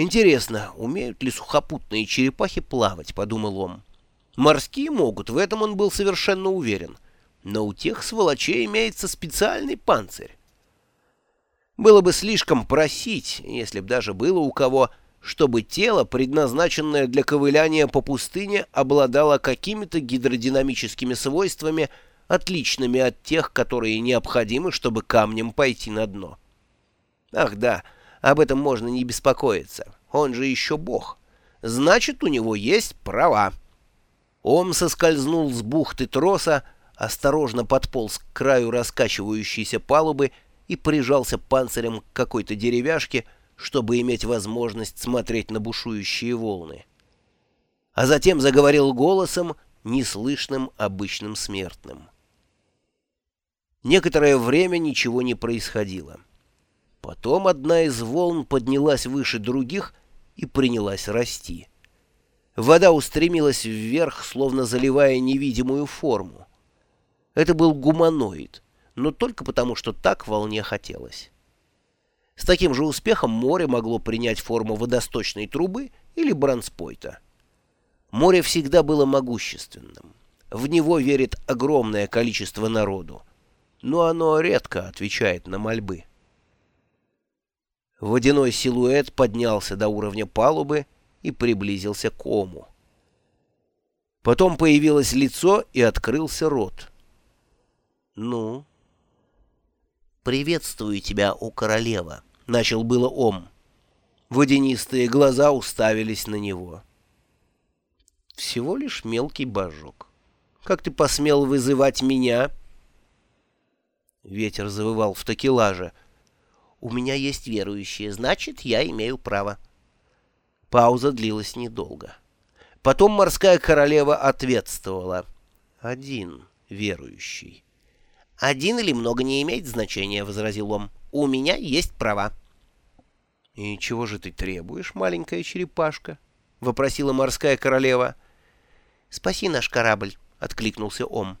«Интересно, умеют ли сухопутные черепахи плавать?» — подумал он. «Морские могут, в этом он был совершенно уверен. Но у тех сволочей имеется специальный панцирь. Было бы слишком просить, если б даже было у кого, чтобы тело, предназначенное для ковыляния по пустыне, обладало какими-то гидродинамическими свойствами, отличными от тех, которые необходимы, чтобы камнем пойти на дно. Ах да, об этом можно не беспокоиться, он же еще бог. Значит, у него есть права. Он соскользнул с бухты троса, осторожно подполз к краю раскачивающейся палубы и прижался панцирем к какой-то деревяшке, чтобы иметь возможность смотреть на бушующие волны. А затем заговорил голосом, неслышным обычным смертным. Некоторое время ничего не происходило. Потом одна из волн поднялась выше других и принялась расти. Вода устремилась вверх, словно заливая невидимую форму. Это был гуманоид, но только потому, что так волне хотелось. С таким же успехом море могло принять форму водосточной трубы или бронспойта. Море всегда было могущественным. В него верит огромное количество народу, но оно редко отвечает на мольбы. Водяной силуэт поднялся до уровня палубы и приблизился к Ому. Потом появилось лицо и открылся рот. «Ну?» «Приветствую тебя, у королева», — начал было Ом. Водянистые глаза уставились на него. «Всего лишь мелкий божок. Как ты посмел вызывать меня?» Ветер завывал в такелаже. «У меня есть верующие, значит, я имею право». Пауза длилась недолго. Потом морская королева ответствовала. «Один верующий». «Один или много не имеет значения», — возразил он. «У меня есть права». «И чего же ты требуешь, маленькая черепашка?» — вопросила морская королева. «Спаси наш корабль», — откликнулся Ом.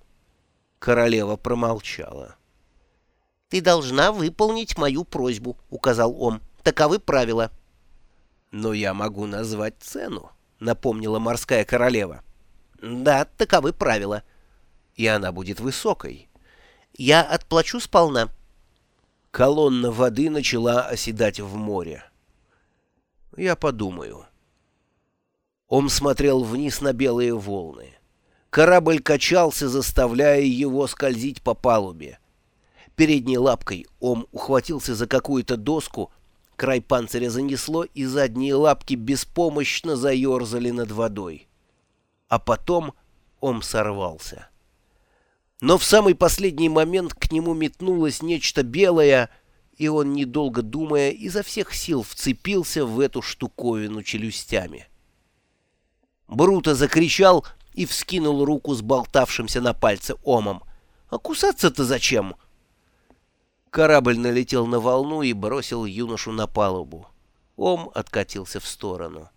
Королева промолчала. «Ты должна выполнить мою просьбу», — указал Ом. «Таковы правила». «Но я могу назвать цену», — напомнила морская королева. «Да, таковы правила». «И она будет высокой». «Я отплачу сполна». Колонна воды начала оседать в море. «Я подумаю». Он смотрел вниз на белые волны. Корабль качался, заставляя его скользить по палубе. Передней лапкой Ом ухватился за какую-то доску, край панциря занесло, и задние лапки беспомощно заерзали над водой. А потом Ом сорвался. Но в самый последний момент к нему метнулось нечто белое, и он, недолго думая, изо всех сил вцепился в эту штуковину челюстями. Бруто закричал и вскинул руку с болтавшимся на пальце омом. «А кусаться-то зачем?» Корабль налетел на волну и бросил юношу на палубу. Ом откатился в сторону.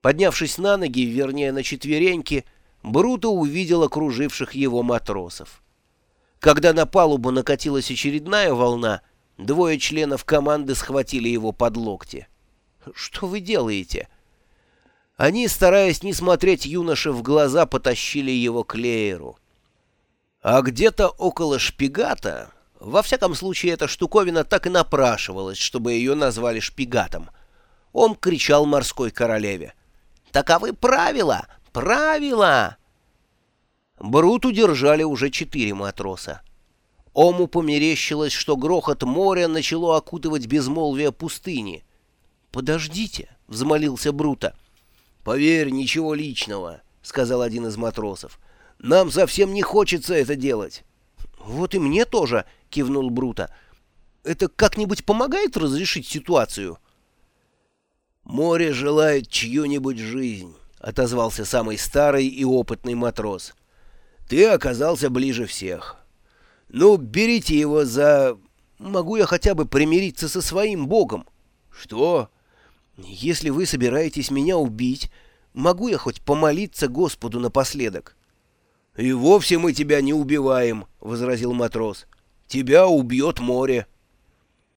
Поднявшись на ноги, вернее, на четвереньки, Бруто увидел окруживших его матросов. Когда на палубу накатилась очередная волна, двое членов команды схватили его под локти. «Что вы делаете?» Они, стараясь не смотреть юноше в глаза, потащили его к Лееру. А где-то около шпигата во всяком случае, эта штуковина так и напрашивалась, чтобы ее назвали шпигатом. Он кричал морской королеве. «Таковы правила! Правила!» Бруту держали уже четыре матроса. Ому померещилось, что грохот моря начало окутывать безмолвие пустыни. «Подождите!» — взмолился Брута. «Поверь, ничего личного», — сказал один из матросов. «Нам совсем не хочется это делать». «Вот и мне тоже», — кивнул Брута. «Это как-нибудь помогает разрешить ситуацию?» «Море желает чью-нибудь жизнь», — отозвался самый старый и опытный матрос. «Ты оказался ближе всех. Ну, берите его за... Могу я хотя бы примириться со своим богом?» «Что?» «Если вы собираетесь меня убить, могу я хоть помолиться Господу напоследок?» «И вовсе мы тебя не убиваем», — возразил матрос. «Тебя убьет море».